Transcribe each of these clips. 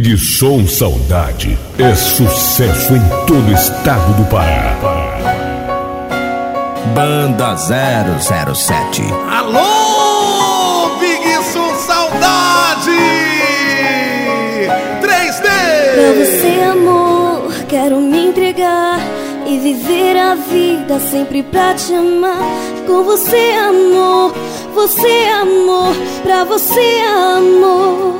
Big Som Saudade é sucesso em todo o estado do Pará. Banda 007 Alô, Big Som Saudade 3D Pra você, amor, quero me entregar e viver a vida sempre pra te amar. Com você, amor, você, amor, pra você, amor.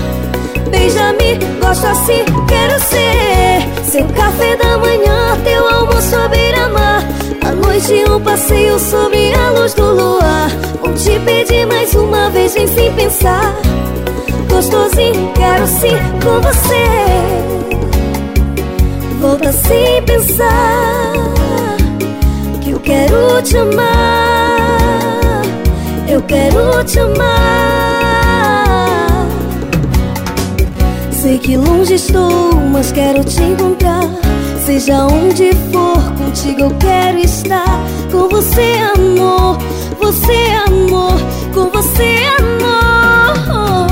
Beija-me, gosto assim, quero ser. Seu café da manhã, teu almoço à beira-mar. À noite um passeio sob a luz do luar. Vou te pedir mais uma vez, vem sem pensar. Gostosinho, quero sim com você. Volta sem pensar Que eu quero te amar. Eu quero te amar Sei que longe estou, mas quero te encontrar. Seja onde for, contigo eu quero estar. Com você, amor, você, amor, com você, amor.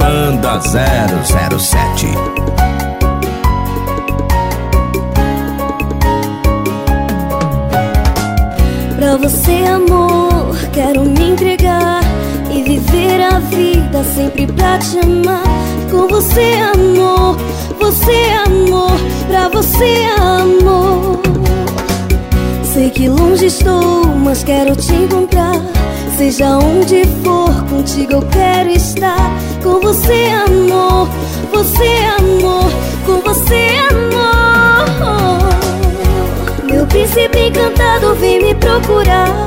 Banda 007 Pra você, amor, quero me entregar e viver a vida sempre pra te amar. Com você, amor, você, amor, pra você, amor. Sei que longe estou, mas quero te encontrar. Seja onde for, contigo eu quero estar. Com você, amor, você, amor, com você, amor. Meu príncipe encantado vem me procurar.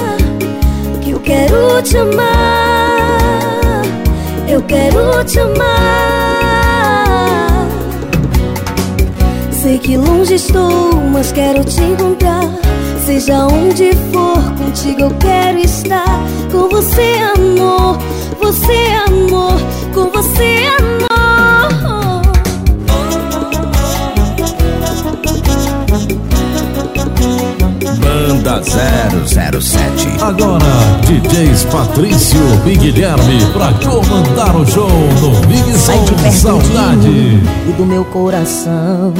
quero te amar Eu quero te amar. Sei que longe estou, mas quero te encontrar. Seja onde for, contigo eu quero estar. Com você, amor, você, amor, com você, amor Banda 007 Agora, DJs Patrício e Guilherme pra comandar o show no Big Som Saudade. e do meu coração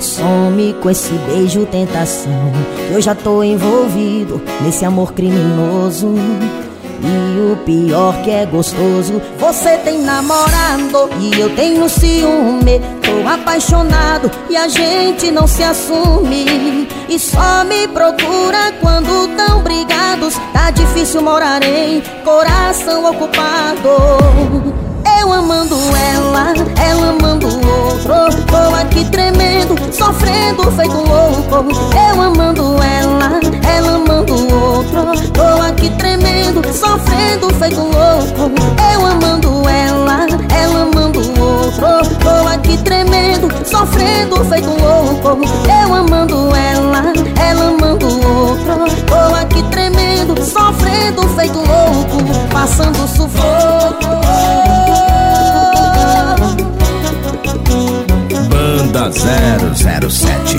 Some com esse beijo tentação. Eu já tô envolvido nesse amor criminoso E o pior que é gostoso Você tem namorado. E eu tenho ciúme Tô apaixonado. E a gente não se assume. E só me procura quando tão brigados. Tá difícil morar em coração ocupado. Eu amando ela, ela amando outro. Tô aqui tremendo, sofrendo feito louco. Eu amando ela, ela amando outro Tô aqui tremendo, sofrendo feito louco. Eu amando ela, ela amando o outro. Tô aqui tremendo, sofrendo feito louco. Eu amando ela, ela amando o outro. Tô aqui tremendo, sofrendo feito louco. Passando sufoco. Banda 007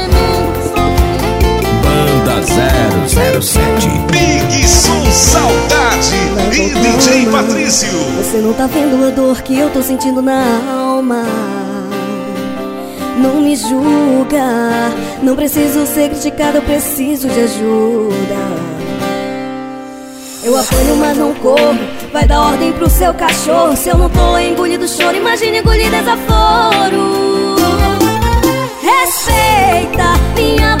007. Big Som Saudade e DJ Patrício. Você não tá vendo a dor que eu tô sentindo na alma. Não me julga. Não preciso ser criticada, eu preciso de ajuda. Eu apanho, mas não corro. Vai dar ordem pro seu cachorro. Se eu não tô engolindo choro, imagine engolir desaforo. Respeita minha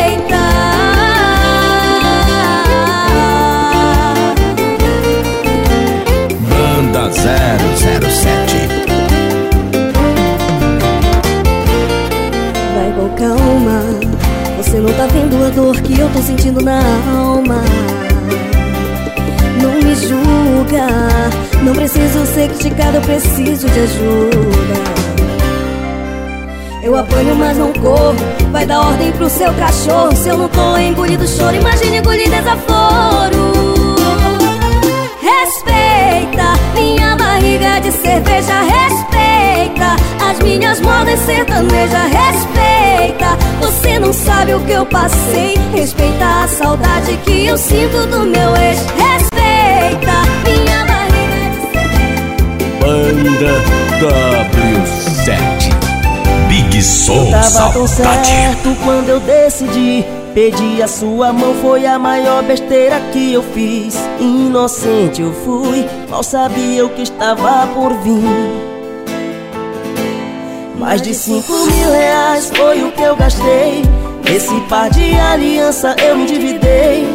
Tá vendo a dor que eu tô sentindo na alma. Não me julga, não preciso ser criticada, eu preciso de ajuda. Eu apanho, mas não corro. Vai dar ordem pro seu cachorro. Se eu não tô engolindo choro, imagine engolir desaforo. Respeita minha barriga de cerveja, respeita as minhas modas sertanejas, respeita. Você não sabe o que eu passei, respeita a saudade que eu sinto do meu ex. Respeita. Minha barriga de Banda W7. Big Soul Tava tão certo quando eu decidi. Pedir a sua mão foi a maior besteira que eu fiz. Inocente eu fui, mal sabia o que estava por vir Mais de cinco mil reais foi o que eu gastei. Esse par de aliança eu me endividei.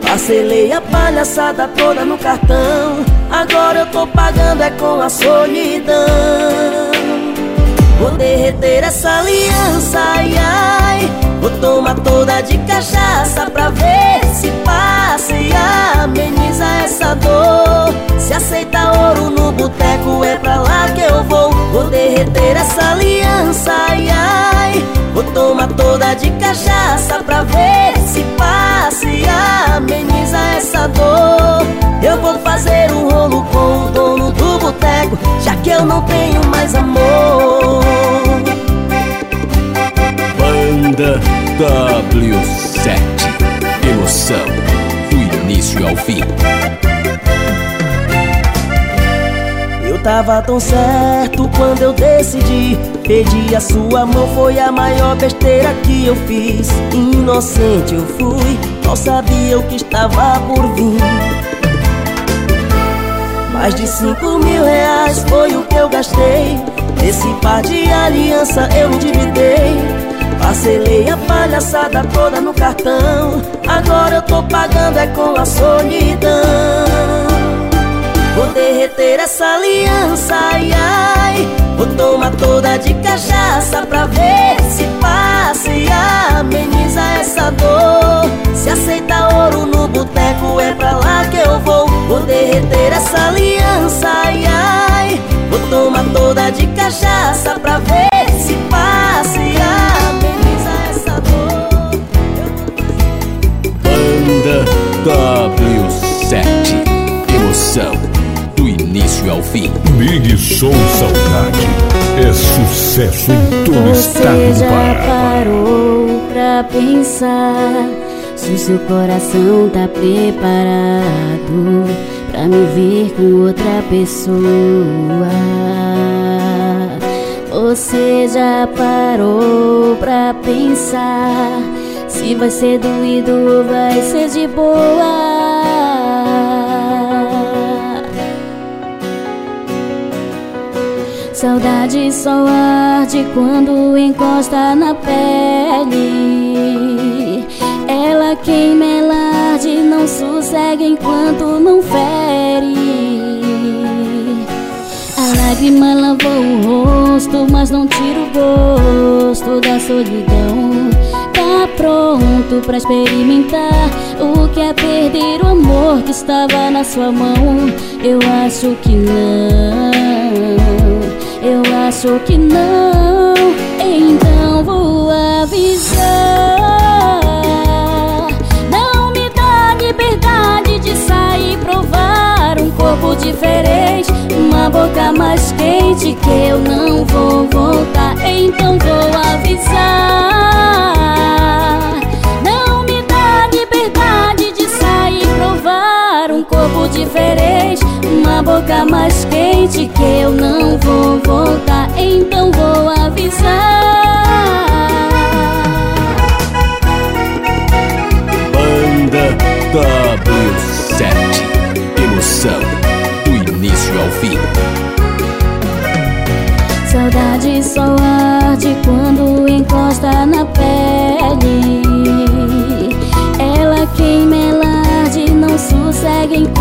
Parcelei a palhaçada toda no cartão. Agora eu tô pagando é com a solidão. Vou derreter essa aliança, ai ai Vou tomar toda de cachaça pra ver se passa e ameniza essa dor. Se aceita ouro no boteco é pra lá que eu vou. Vou derreter essa aliança, ai ai. Vou tomar toda de cachaça pra ver se passa e ameniza essa dor. Eu vou fazer um rolo com o dono do boteco Já que eu não tenho mais amor Banda W7. Emoção do início ao fim. Eu tava tão certo quando eu decidi. Pedir a sua mão foi a maior besteira que eu fiz. Inocente eu fui, mal sabia o que estava por vir. Mais de cinco mil reais foi o que eu gastei. Nesse par de aliança eu endividei Parcelei a palhaçada toda no cartão. Agora eu tô pagando é com a solidão. Vou derreter essa aliança, ai ai. Vou tomar toda de cachaça pra ver se passa e ameniza essa dor. Se aceita ouro no boteco é pra lá que eu vou. Vou derreter essa aliança, ai ai. Vou tomar toda de cachaça pra ver Big Soul Saudade é sucesso em todo o estado Você do já Pará. parou pra pensar se o seu coração tá preparado pra me ver com outra pessoa? Você já parou pra pensar se vai ser doído ou vai ser de boa? Saudade só arde quando encosta na pele. Ela queima, ela arde, não sossega enquanto não fere. A lágrima lavou o rosto, mas não tira o gosto da solidão. Tá pronto pra experimentar o que é perder o amor que estava na sua mão? Eu acho que não. Eu acho que não, então vou avisar. Não me dá liberdade de sair provar um corpo diferente, uma boca mais quente que eu não vou voltar. Então vou avisar. Não me dá liberdade de sair provar um corpo diferente, boca mais quente que eu não vou voltar, então vou avisar. Banda W7 Emoção do início ao fim. Saudade só arde quando encosta na pele. Ela queima, ela arde, não sossega enquanto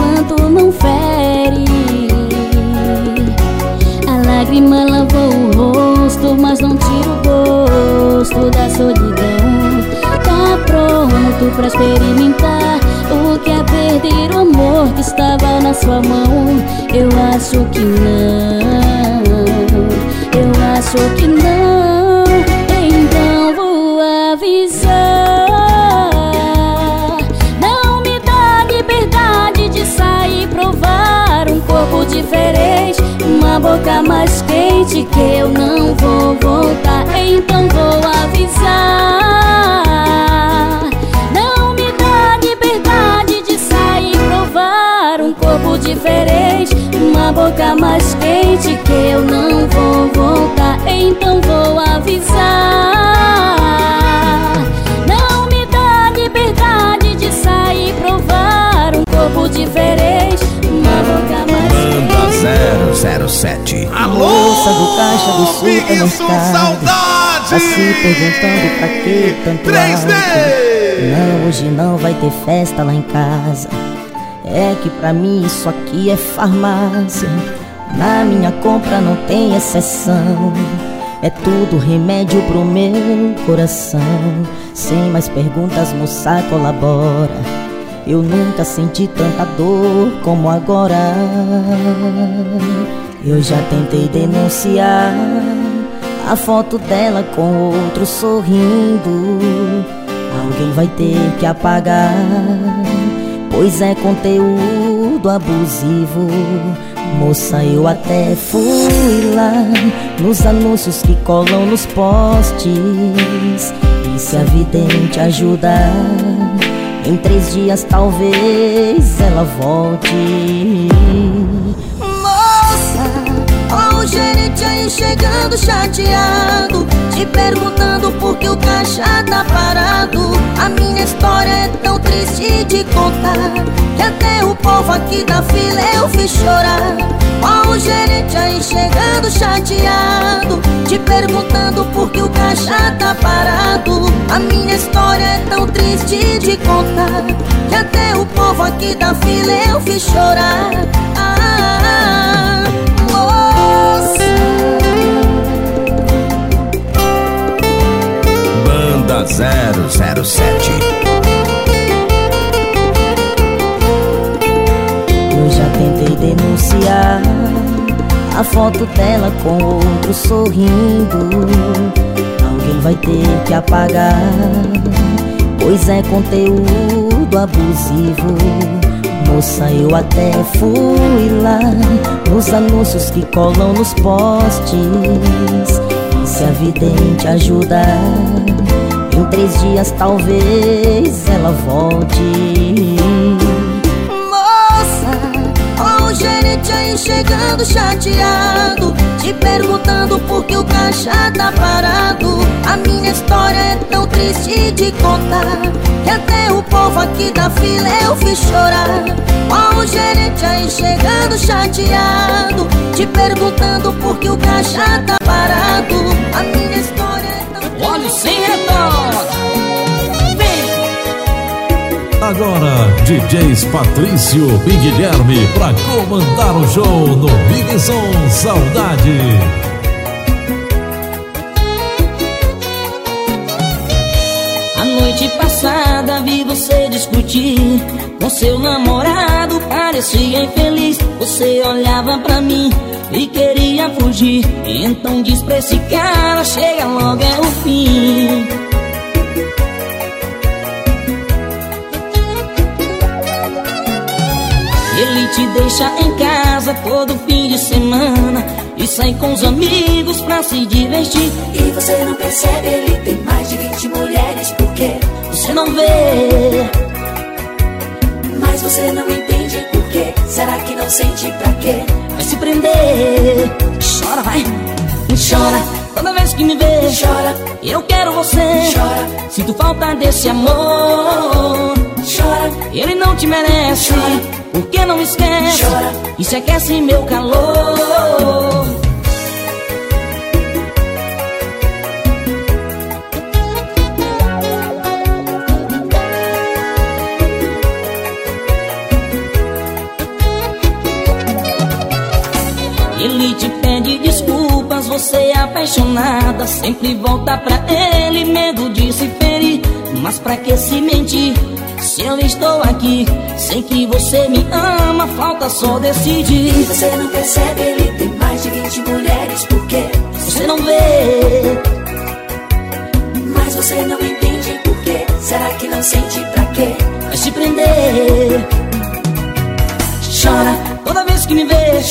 lágrima lavou o rosto, mas não tira o gosto da solidão. Tá pronto pra experimentar o que é perder o amor que estava na sua mão. Eu acho que não. Eu acho que não, então vou avisar. Não me dá liberdade de sair provar um corpo diferente, boca mais quente que eu não vou voltar. Então vou avisar. Não me dá liberdade de sair provar um corpo diferente, uma boca mais quente que eu não vou voltar. Então vou avisar. Não me dá liberdade de sair provar um corpo diferente, 007. Alô, moça do caixa do supermercado. É saudade! Tá se perguntando pra que tanto 3D. Não, hoje não vai ter festa lá em casa. É que pra mim isso aqui é farmácia. Na minha compra não tem exceção. É tudo remédio pro meu coração. Sem mais perguntas, moça, colabora eu nunca senti tanta dor como agora. Eu já tentei denunciar a foto dela com outro sorrindo. Alguém vai ter que apagar, pois é conteúdo abusivo. Moça, eu até fui lá nos anúncios que colam nos postes. E se a vidente ajudar? Em três dias talvez ela volte. Moça, ó o gerente aí chegando chateado Te perguntando por que o caixa tá parado. A minha história é tão triste de contar Que até o povo aqui da fila eu fiz chorar. Ó o gerente aí chegando chateado Te perguntando por que o caixa tá parado. A minha história é tão triste de contar Que até o povo aqui da fila eu fiz chorar Banda 007 Eu já tentei denunciar a foto dela com outro sorrindo. Alguém vai ter que apagar, pois é conteúdo abusivo. Moça, eu até fui lá nos anúncios que colam nos postes. E se a vidente ajudar, em três dias talvez ela volte. Moça, o gerente aí chegando chateado Te perguntando por que o caixa tá parado. A minha história é tão triste de contar Que até o povo aqui da fila eu fiz chorar. O gerente aí chegando chateado Te perguntando por que o caixa tá parado. A minha história Olha sem retorno Agora, DJs Patrício e Guilherme pra comandar o show no Big Som Saudade. A noite passada vi você discutir com seu namorado, parecia infeliz. Você olhava pra mim e queria fugir. Então diz pra esse cara: chega logo, é o fim. Ele te deixa em casa todo fim de semana E sai com os amigos pra se divertir E você não percebe, ele tem mais de 20 mulheres Por quê? Você não vê Mas você não entende por quê. Será que não sente pra quê? Vai se prender. Chora, vai. Chora. Toda vez que me vê Chora. Eu quero você. Chora. Sinto falta desse amor. Chora. Ele não te merece. Chora. Por que não esquece? Chora. E se aquece meu calor. Desculpas, você é apaixonada Sempre volta pra ele, medo de se ferir Mas pra que se mentir? Se eu estou aqui, sei que você me ama, falta só decidir. E você não percebe, ele tem mais de 20 mulheres, por quê? Você não vê.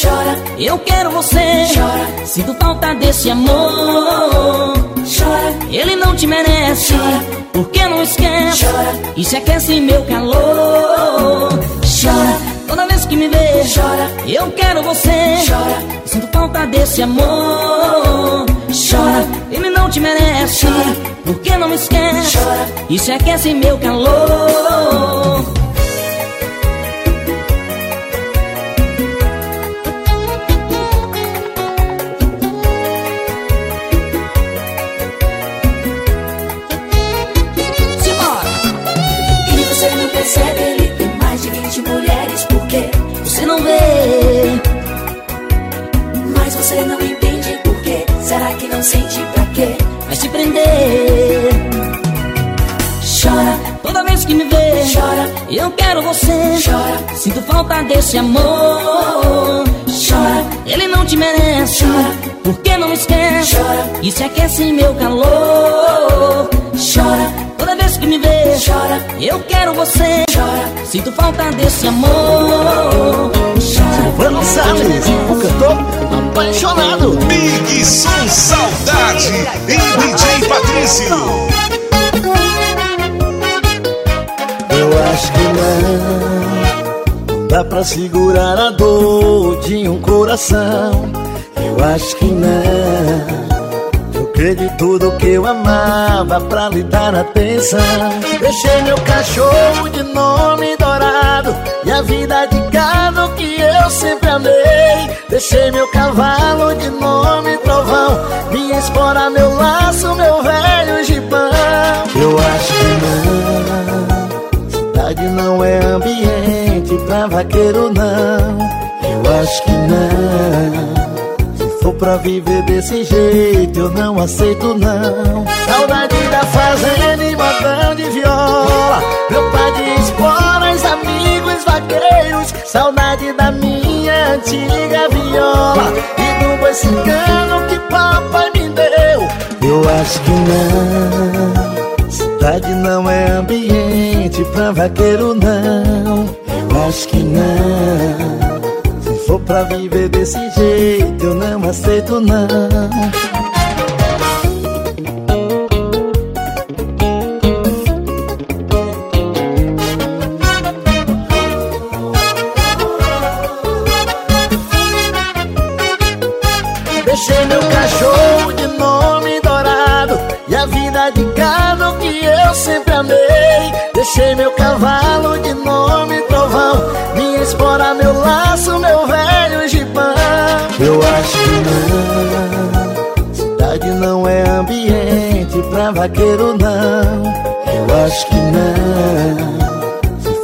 Chora, eu quero você. Chora, sinto falta desse amor. Chora, ele não te merece. Chora, por que não esquece? Chora, se aquece meu calor. Chora, toda vez que me vê. Chora, eu quero você. Chora, sinto falta desse amor. Chora, ele não te merece. Chora, por que não esquece? Chora, se aquece meu calor. Percebe, ele tem mais de 20 mulheres, por quê? Você não vê. Mas você não entende por quê? Será que não sente pra quê? Vai se prender. Chora toda vez que me vê. Chora, eu quero você. Chora, sinto falta desse amor. Chora, ele não te merece. Chora, por que não esquece? Chora, se aquece meu calor. Chora, toda vez que me vê. Chora, eu quero você. Chora, sinto falta desse amor. Silvano Salles, o cantor apaixonado. Big Som Saudade e DJ Patrício. Eu acho que não Dá pra segurar a dor de um coração Eu acho que não De tudo que eu amava pra lhe dar atenção. Deixei meu cachorro de nome dourado E a vida de gado que eu sempre amei. Deixei meu cavalo de nome trovão Minha espora, meu laço, meu velho gibão. Eu acho que não cidade não é ambiente pra vaqueiro não. Eu acho que não pra viver desse jeito eu não aceito não. Saudade da fazenda e modão de viola. Meu pai de esporas, amigos vaqueiros. Saudade da minha antiga viola. E do boi cigano que papai me deu. Eu acho que não. Cidade não é ambiente pra vaqueiro não. Eu acho que não pra viver desse jeito eu não aceito não vaqueiro não. Eu acho que não.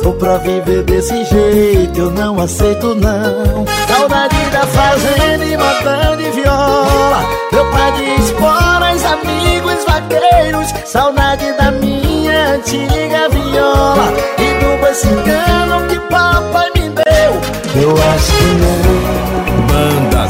For pra viver desse jeito, eu não aceito não. Saudade da fazenda e matando de viola. Meu pai de esporas, amigos vaqueiros. Saudade da minha antiga viola. E do cigano que papai me deu. Eu acho que não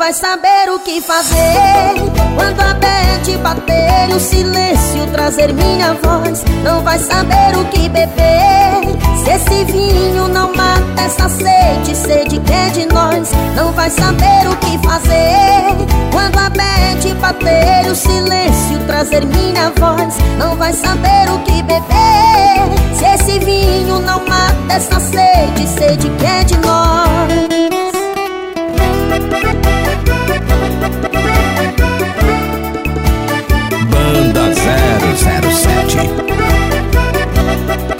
vai saber o que fazer. Quando a bete bater o silêncio trazer minha voz. Não vai saber o que beber. Se esse vinho não mata essa sede Sede que é de nós. Não vai saber o que fazer. Quando a bete bater o silêncio trazer minha voz. Não vai saber o que beber. Se esse vinho não mata essa sede Sede que é de nós. Banda 007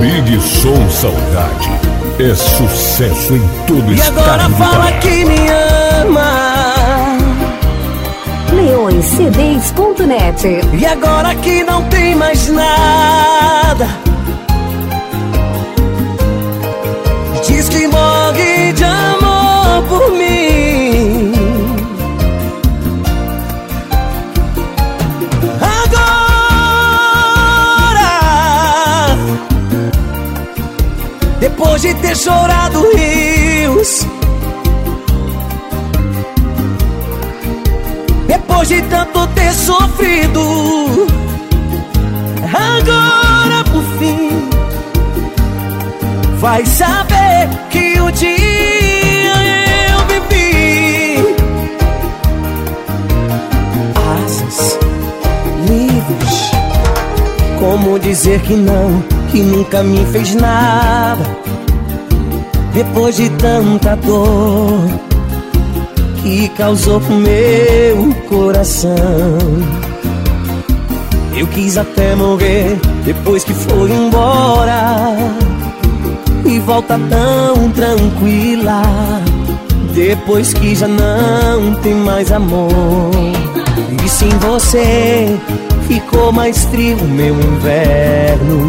Big Som Saudade. É sucesso em todo E estado agora fala que me ama. Leõescds.net E agora que não tem mais nada ter chorado rios. Depois de tanto ter sofrido Agora por fim Vai saber que um dia eu vivi. Asas livres Como dizer que não Que nunca me fez nada Depois de tanta dor que causou pro meu coração. Eu quis até morrer depois que foi embora e volta tão tranquila depois que já não tem mais amor. E sem você ficou mais frio meu inverno,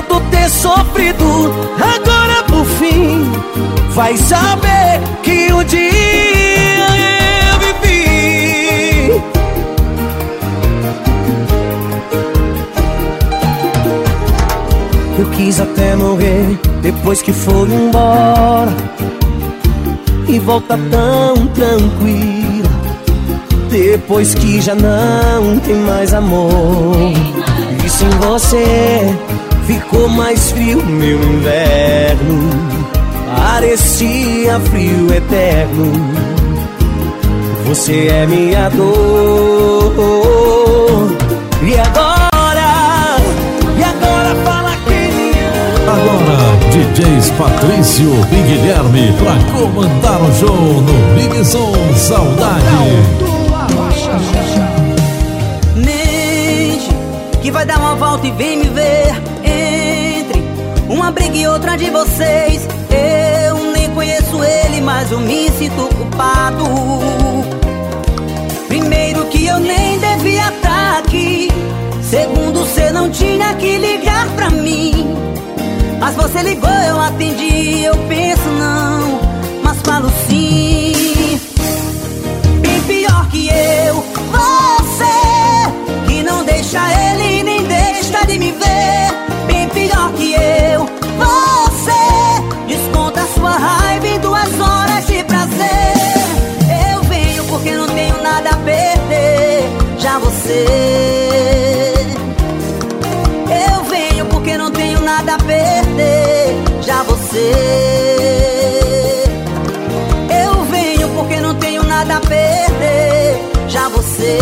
ter sofrido. Agora por fim Vai saber que um dia eu vivi. Eu quis até morrer depois que foi embora E volta tão tranquila Depois que já não tem mais amor. E sem você ficou mais frio meu inverno parecia frio eterno. Você é minha dor. E agora? E agora fala quem me ama. Agora, DJs Patrício e Guilherme pra comandar o show no Big Som Saudade. que vai dar uma volta e vem me ver briga e outra de vocês. Eu nem conheço ele, mas eu me sinto culpado. Primeiro que eu nem devia estar tá aqui. Segundo, você não tinha que ligar pra mim. Mas você ligou, eu atendi, eu penso não Mas falo sim. Bem pior que eu, você Que não deixa ele você Eu venho porque não tenho nada a perder Já você. Eu venho porque não tenho nada a perder Já você.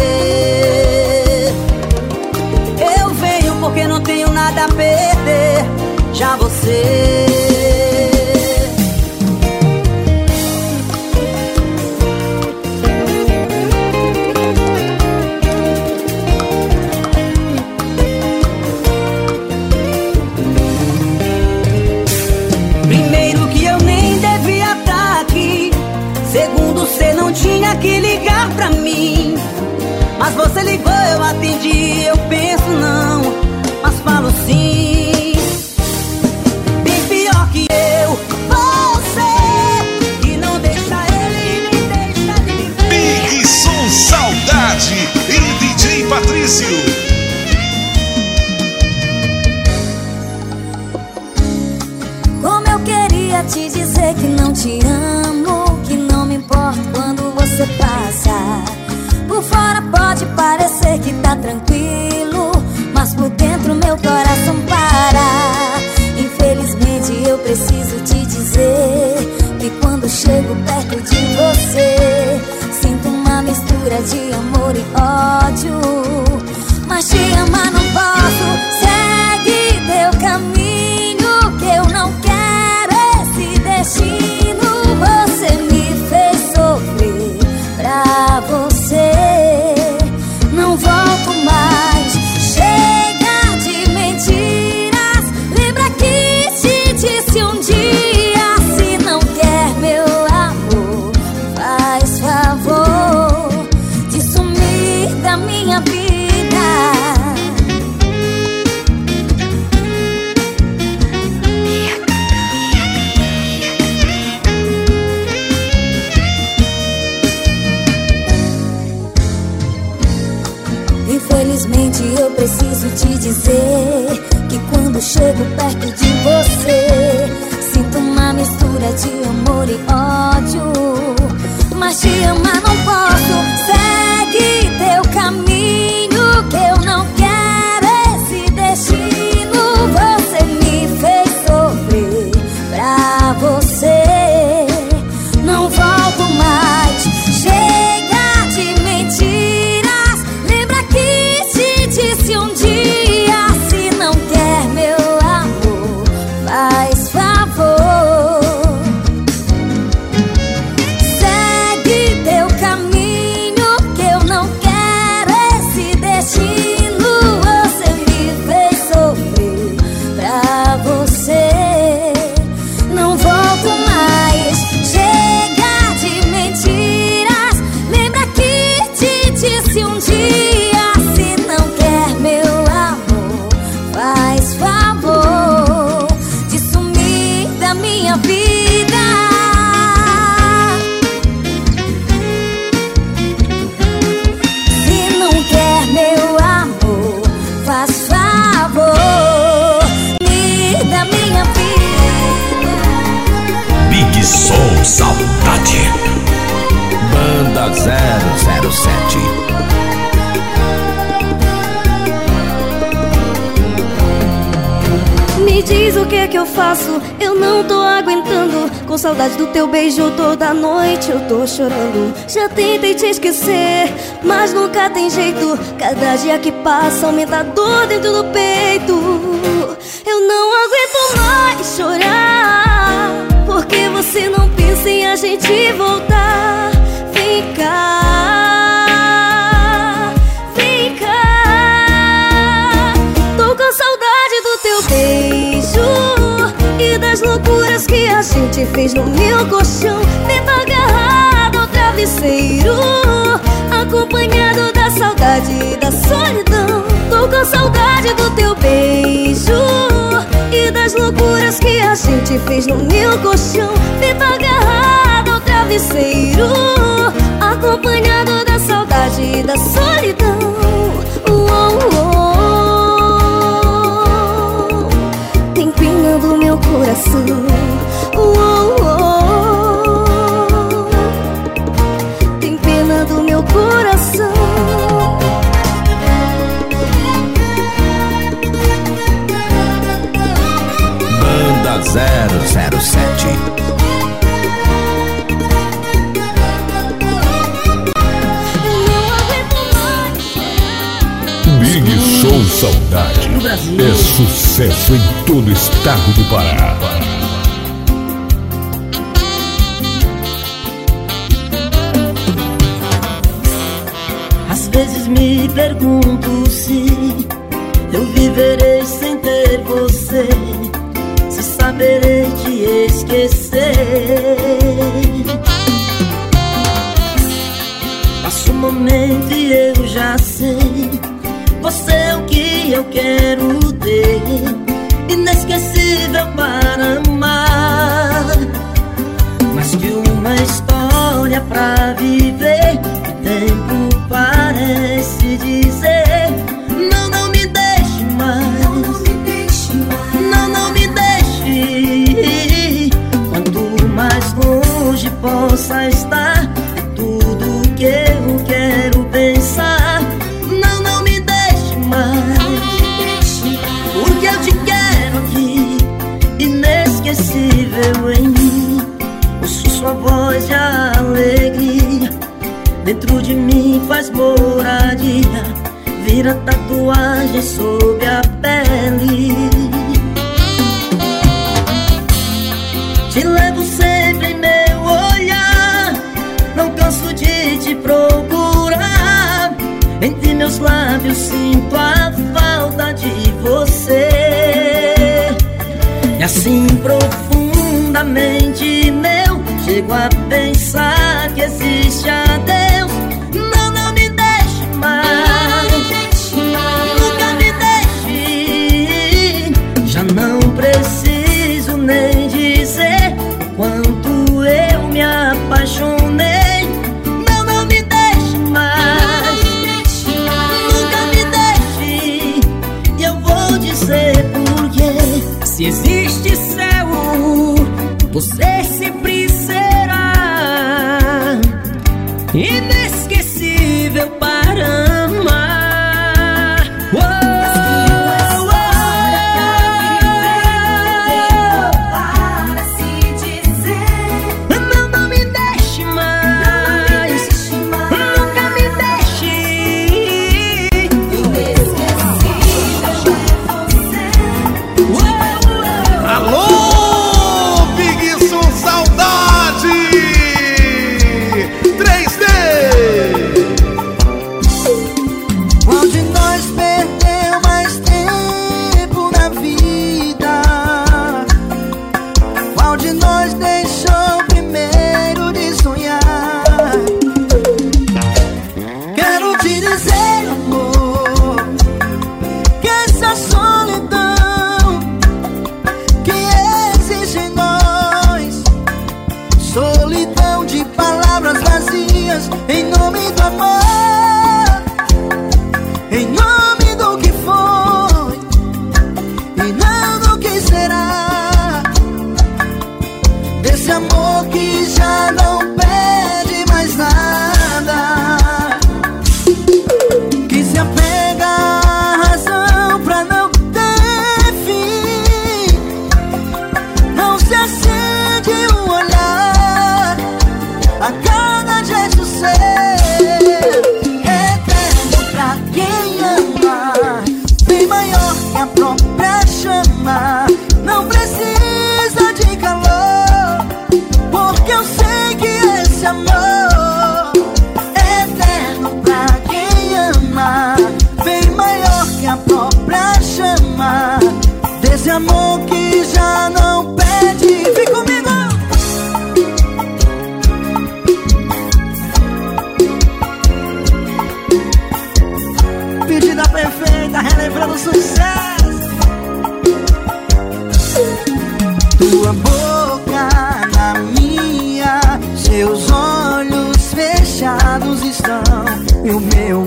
Eu venho porque não tenho nada a perder Já você ligou, eu atendi, eu penso dentro meu coração para. Infelizmente eu preciso te dizer que quando chego perto de você, sinto uma mistura de amor e ódio. Mas te amar não posso, segue teu caminho que eu não quero esse destino. Preciso te dizer chorando. Já tentei te esquecer, mas nunca tem jeito. Cada dia que passa aumenta a dor dentro do peito. Eu não aguento mais chorar Porque você não pensa em a gente voltar. Vem cá, vem cá. Tô com saudade do teu beijo E das loucuras que a gente fez no meu colchão. Dentro agarrado ao travesseiro Acompanhado da saudade e da solidão. Tô com saudade do teu beijo E das loucuras que a gente fez no meu colchão. Dentro agarrado ao travesseiro Acompanhado da saudade e da solidão. Uou, uou. Tem pena do meu coração 007 Big Show Saudade. É sucesso em todo o estado do Pará. Às vezes me pergunto se eu viverei sem ter você, saberei te esquecer. Passa um momento e eu já sei, você é o que eu quero ter, inesquecível para amar. Mais que uma história pra viver O tempo parece dizer possa estar. Tudo que eu quero pensar. Não, não me deixe mais. Porque eu te quero aqui Inesquecível em mim. Ouço sua voz de alegria. Dentro de mim faz moradia. Vira tatuagem sob a lábios sinto a falta de você. E assim profundamente meu Chego a pensar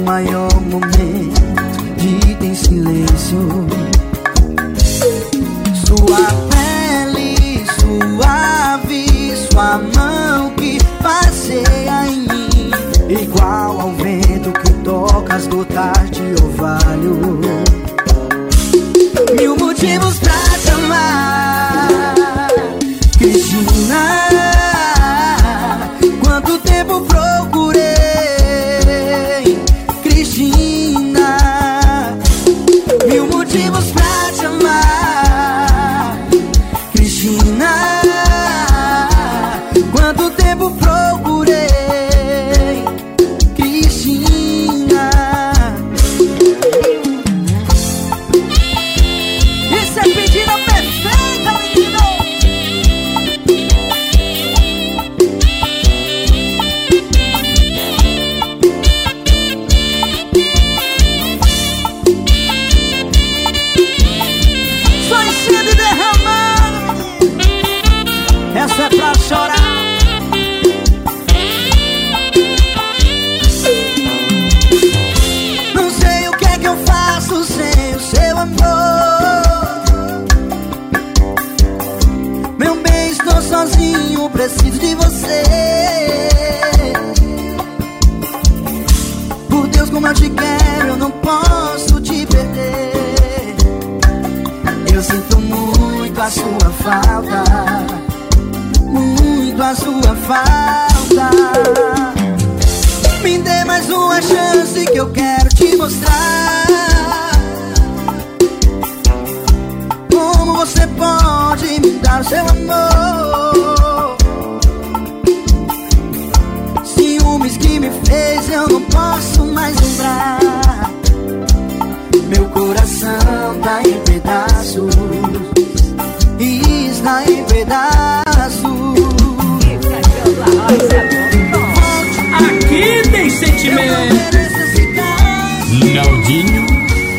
maior momento de tem silêncio sua pele suave, sua mão que passeia em mim, igual ao vento que toca as gotas de orvalho. Mil motivos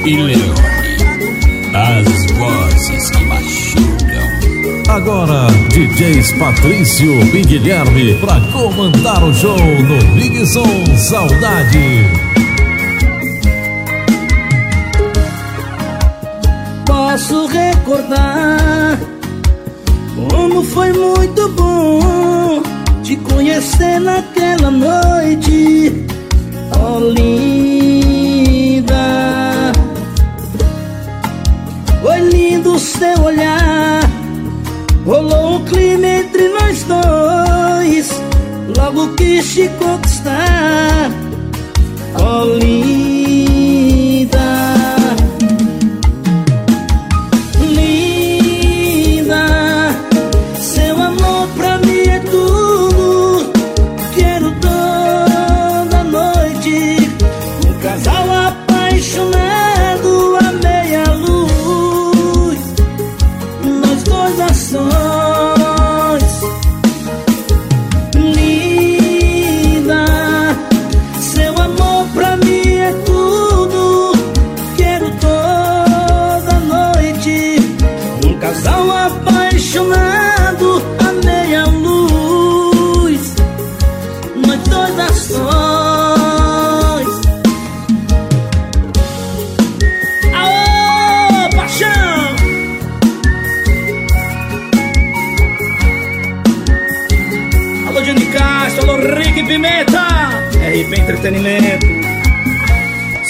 e Leone. As vozes que machucam. Agora, DJs Patrício e Guilherme pra comandar o show no Big Som Saudade. Posso recordar como foi muito bom te conhecer naquela noite, oh linda. Seu olhar, rolou um clima entre nós dois. Logo quis te conquistar, oh Entretenimento.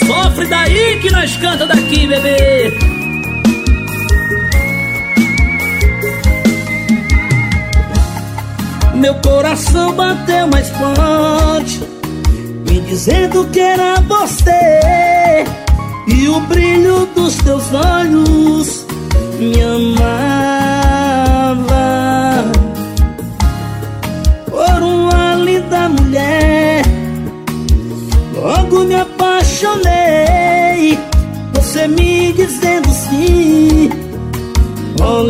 Sofre daí que nós canta daqui, bebê. Meu coração bateu mais forte Me dizendo que era você E o brilho dos teus olhos Me amava apaixonei. Você me dizendo sim. Oh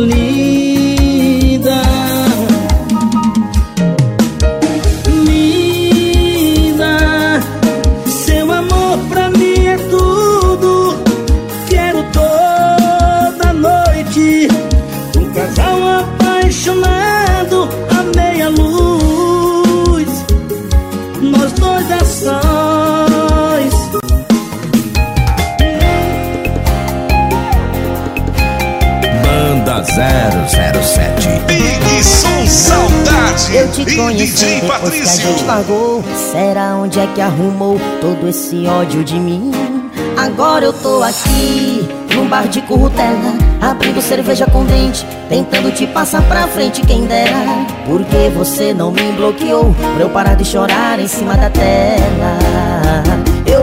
007 Big Som Saudade. Eu te conheci depois que a Patrício. gente largou. Será onde é que arrumou todo esse ódio de mim? Agora eu tô aqui, num bar de currutela Abrindo cerveja com dente, tentando te passar pra frente quem dera. Porque você não me bloqueou pra eu parar de chorar em cima da tela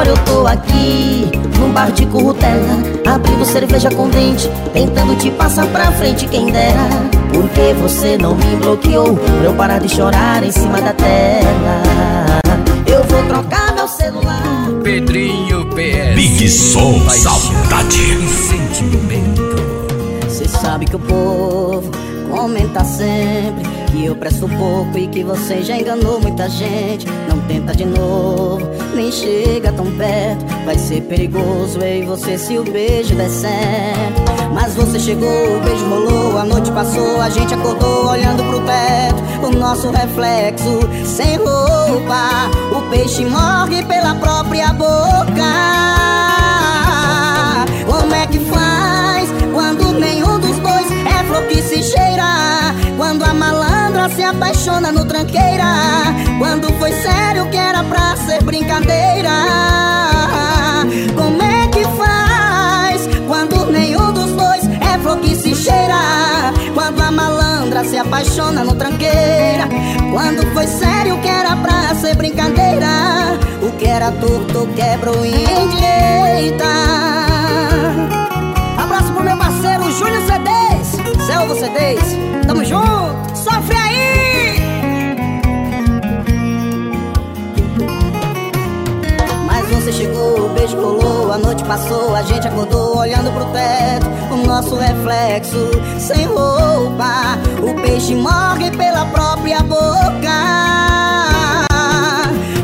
Agora eu tô aqui, num bar de currutela Abrindo cerveja com dente, tentando te passar pra frente quem dera. Porque você não me bloqueou pra eu parar de chorar em cima da tela. Eu vou trocar meu celular. Pedrinho PS Big Som Saudade. Sentimento. Cê sabe que o povo comenta sempre Que eu presto pouco e que você já enganou muita gente. Não tenta de novo, nem chega tão perto. Vai ser perigoso eu e você se o beijo der certo. Mas você chegou, o beijo rolou, a noite passou A gente acordou olhando pro teto. O nosso reflexo sem roupa O peixe morre pela própria boca. Como é que faz quando nenhum dos dois é flor que se cheira? Quando a malandra se apaixona no tranqueira. Quando foi sério que era pra ser brincadeira. Como é que faz quando nenhum dos dois é flor que se cheira? Quando a malandra se apaixona no tranqueira. Quando foi sério que era pra ser brincadeira. O que era torto quebra o endireita. Abraço pro meu parceiro Júnior C10 Selva C10 passou, a gente acordou olhando pro teto, o nosso reflexo sem roupa, o peixe morre pela própria boca.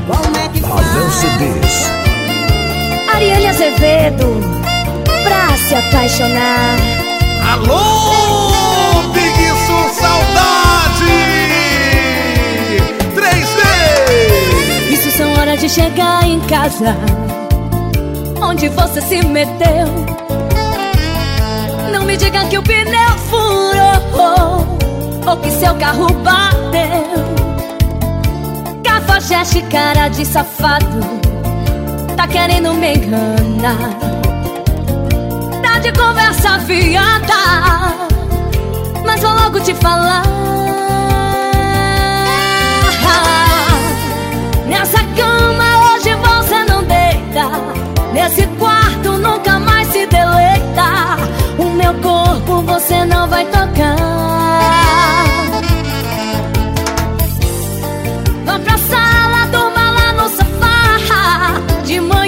Como é que Padrão CDs Ariane Azevedo, pra se apaixonar. Alô, Big Som Saudade 3D Isso são horas de chegar em casa, onde você se meteu. Não me diga que o pneu furou, ou que seu carro bateu. Cafajeste, cara de safado, tá querendo me enganar. Tá de conversa fiada, mas vou logo te falar. Nessa cama hoje você não deita. Nesse quarto nunca mais se deleita. O meu corpo você não vai tocar. Vá pra sala, durma lá no sofá. De manhã,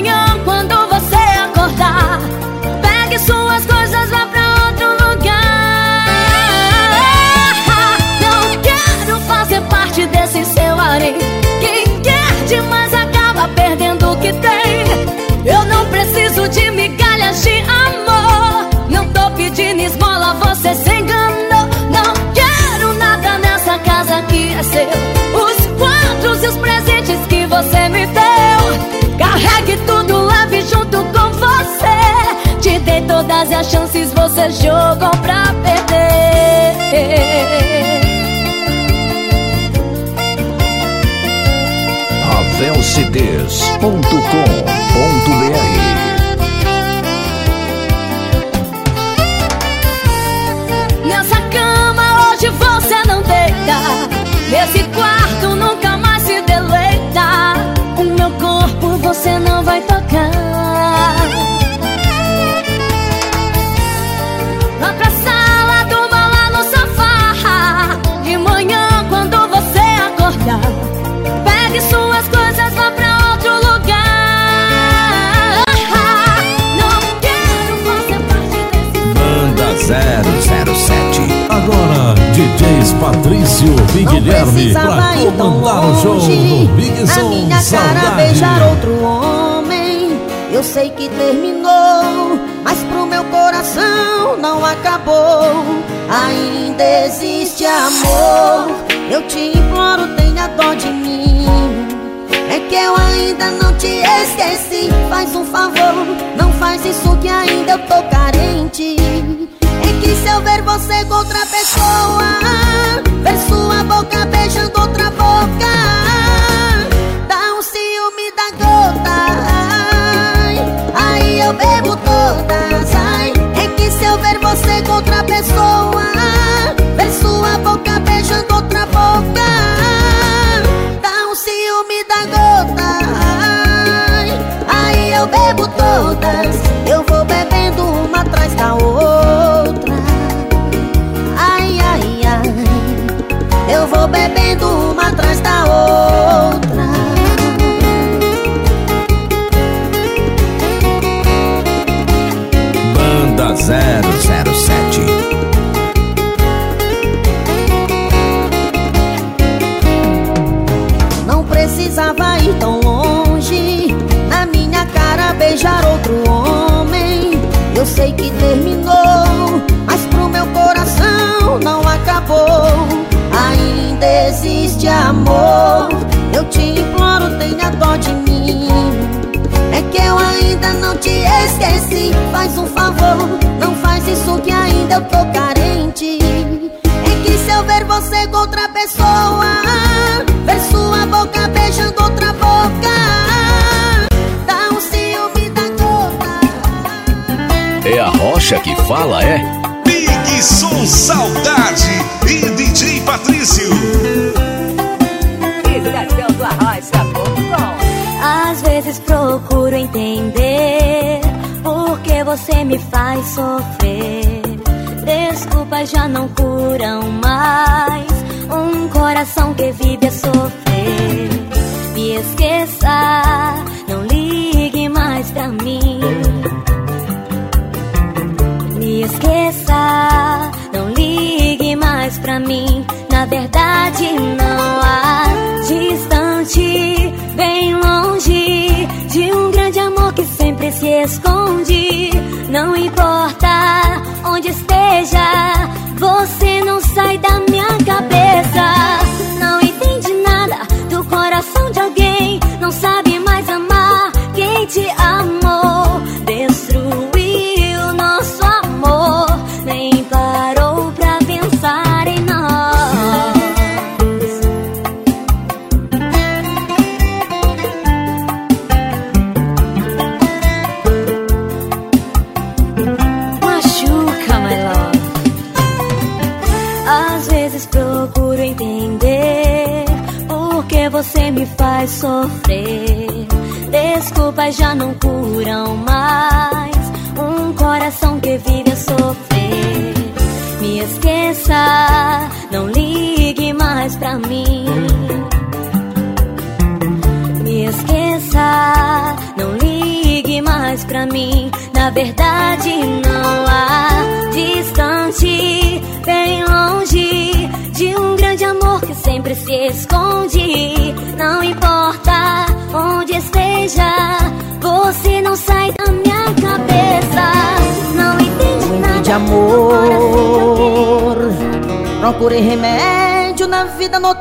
de migalhas de amor. Não tô pedindo esmola, você se enganou. Não quero nada nessa casa que é seu. Os quadros e os presentes que você me deu. Carregue tudo, leve junto com você. Te dei todas as chances, você jogou pra perder. Velcides.com.br Patrício e Guilherme pra comandar o show no Big Na Som minha cara Saudade. beijar outro homem. Eu sei que terminou Mas pro meu coração não acabou. Ainda existe amor. Eu te imploro, tenha dó de mim. É que eu ainda não te esqueci. Faz um favor, não faz isso que ainda eu tô carente. É que se eu ver você com outra pessoa todas. É que se eu ver você com outra pessoa. Ver sua boca beijando outra boca. Dá um ciúme da gota. Ai, Aí eu bebo todas que eu ainda não te esqueci Faz um favor, não faz isso que ainda eu tô carente É que se eu ver você com outra pessoa Ver sua boca beijando outra boca Dá um ciúme da gota É a rocha que fala, é? Big Som Saudade e DJ Patrício. Vezes procuro entender por que você me faz sofrer. Desculpas já não curam mais um coração que vive a sofrer. Me esqueça, não ligue mais pra mim. Me esqueça, não ligue mais pra mim. Na verdade, não Não importa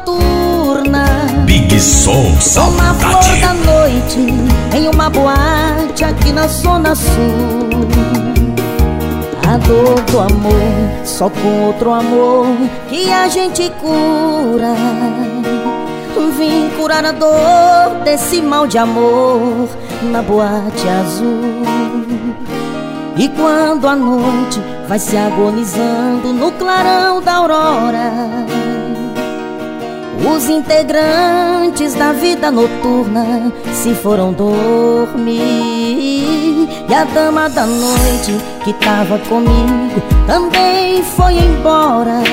noturna Big Som Uma flor Saudade da noite Em uma boate aqui na zona sul A dor do amor, só com outro amor que a gente cura. Vim curar a dor desse mal de amor na boate azul. E quando a noite vai se agonizando no clarão da aurora, os integrantes da vida noturna se foram dormir. E a dama da noite que tava comigo também foi embora.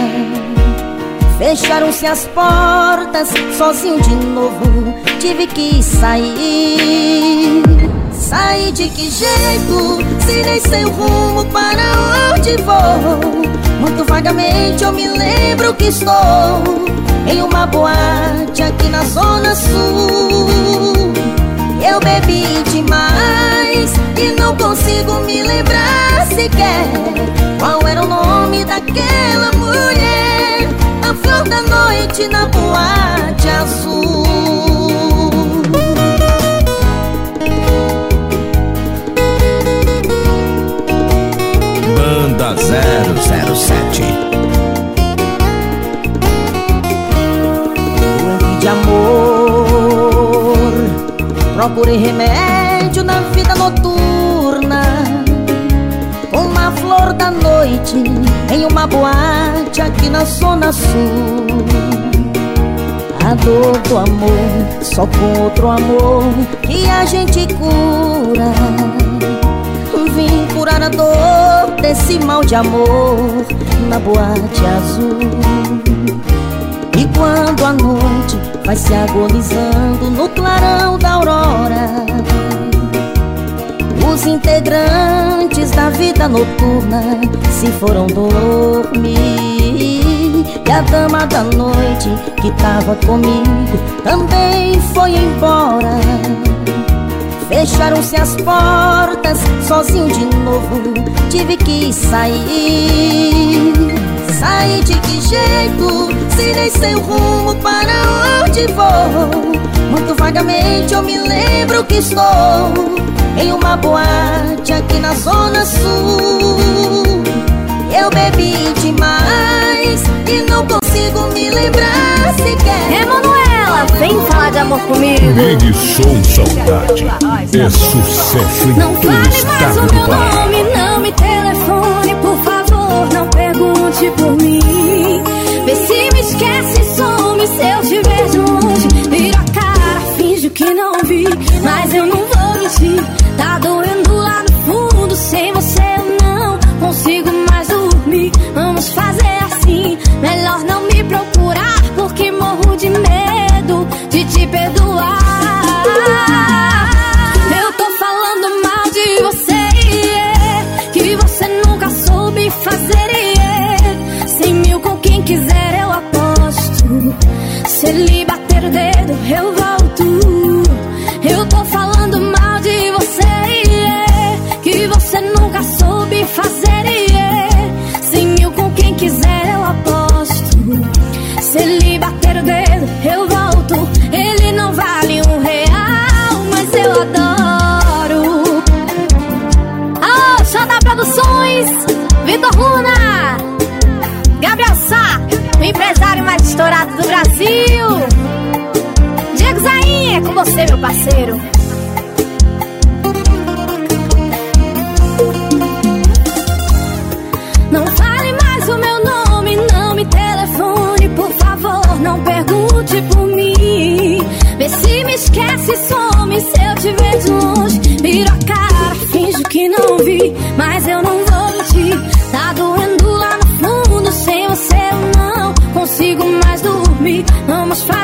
Fecharam-se as portas, sozinho de novo, tive que sair. Sair de que jeito, se nem sei o rumo para onde vou. Muito vagamente eu me lembro que estou em uma boate aqui na Zona Sul. Eu bebi demais e não consigo me lembrar sequer qual era o nome daquela mulher. A flor da noite na boate azul. Banda 007 Doente de amor Procurei remédio na vida noturna. Uma flor da noite Em uma boate aqui na zona sul. A dor do amor Só com outro amor Que a gente cura Vim curar a dor desse mal de amor Na boate azul. E quando a noite vai se agonizando no clarão da aurora Os integrantes da vida noturna se foram dormir. E a dama da noite que tava comigo também foi embora Fecharam-se as portas, sozinho de novo, tive que sair. Sair de que jeito, se nem sei o rumo para onde vou. Muito vagamente eu me lembro que estou Em uma boate aqui na zona sul. Eu bebi demais e não consigo me lembrar sequer Emanuela, vem falar de amor comigo Mini Show Saudade é sucesso em Não todo o fale mais o meu nome, não me telefone, por favor, não pergunte por mim. Vê se me esquece, some se eu te de longe. Viro a cara, finjo que não vi, mas eu não vou mentir. Tá doendo parceiro. Não fale mais o meu nome, não me telefone, por favor, não pergunte por mim. Vê se me esquece, some se eu te ver de longe. Viro a cara, finjo que não vi, mas eu não vou mentir. Tá doendo lá no fundo, sem você eu não consigo mais dormir. Vamos fazer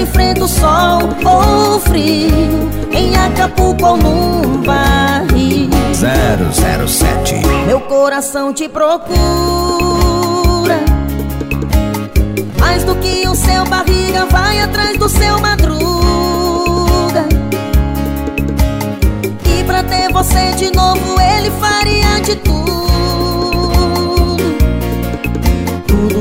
Enfrenta o sol ou frio Em Acapulco ou num barril. 007 Meu coração te procura. Mais do que o seu barriga vai atrás do seu madruga. E pra ter você de novo ele faria de tudo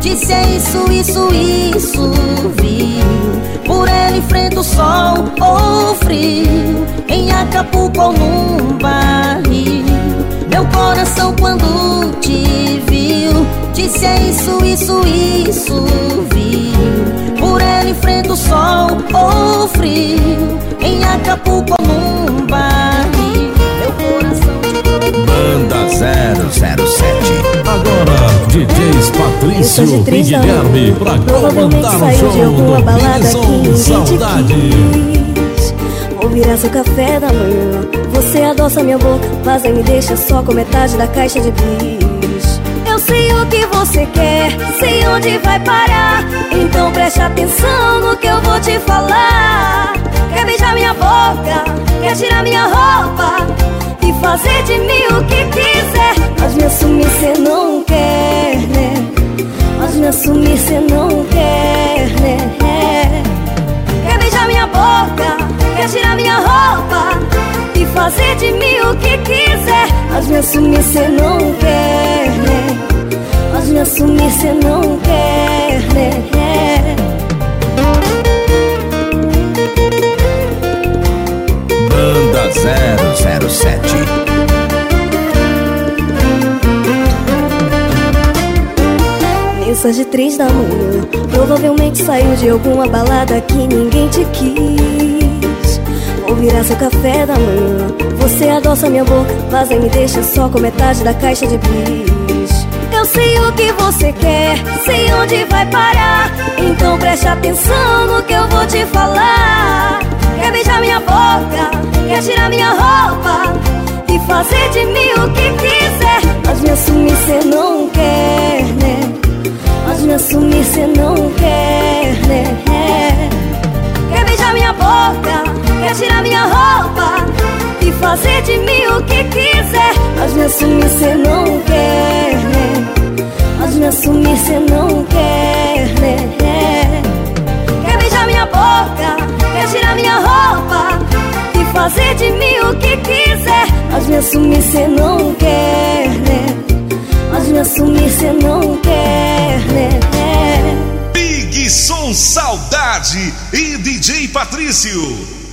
Disse é isso, isso, isso viu? Por ele enfrenta o sol ou frio. Em Acapulco ou num barril. Meu coração quando te viu. Disse é isso, isso, isso viu? Por ele enfrenta o sol ou frio. Em Acapulco ou num barril. Meu coração Banda 007 Agora, DJs Patrício e Guilherme pra comandar o show de alguma balada te Saudade. Vou virar seu café da manhã. Você adoça minha boca Mas aí me deixa só com metade da caixa de bis. Eu sei o que você quer Sei onde vai parar. Então preste atenção no que eu vou te falar. Quer beijar minha boca Quer tirar minha roupa E fazer de mim o que quiser. Mas me assumir cê não assumir cê não quer, né? Quer beijar minha boca, quer tirar minha roupa E fazer de mim o que quiser Mas me assumir cê não quer, né? Mas me assumir cê não quer, né? Banda 007 Mensagem três da manhã Provavelmente saiu de alguma balada que ninguém te quis. Vou virar seu café da manhã Você adoça minha boca Mas aí me deixa só com metade da caixa de bis. Eu sei o que você quer Sei onde vai parar. Então preste atenção no que eu vou te falar. Quer beijar minha boca Quer tirar minha roupa E fazer de mim o que quiser. Mas me assumir cê não quer? Mas me assumir cê não quer, né? Quer beijar minha boca, quer tirar minha roupa E fazer de mim o que quiser Mas me assumir cê não quer, né? Mas me assumir cê não quer, né? Quer beijar minha boca, quer tirar minha roupa E fazer de mim o que quiser Mas me assumir cê não quer, né? Me assumir cê não quer, né? Big Som Saudade e DJ Patrício.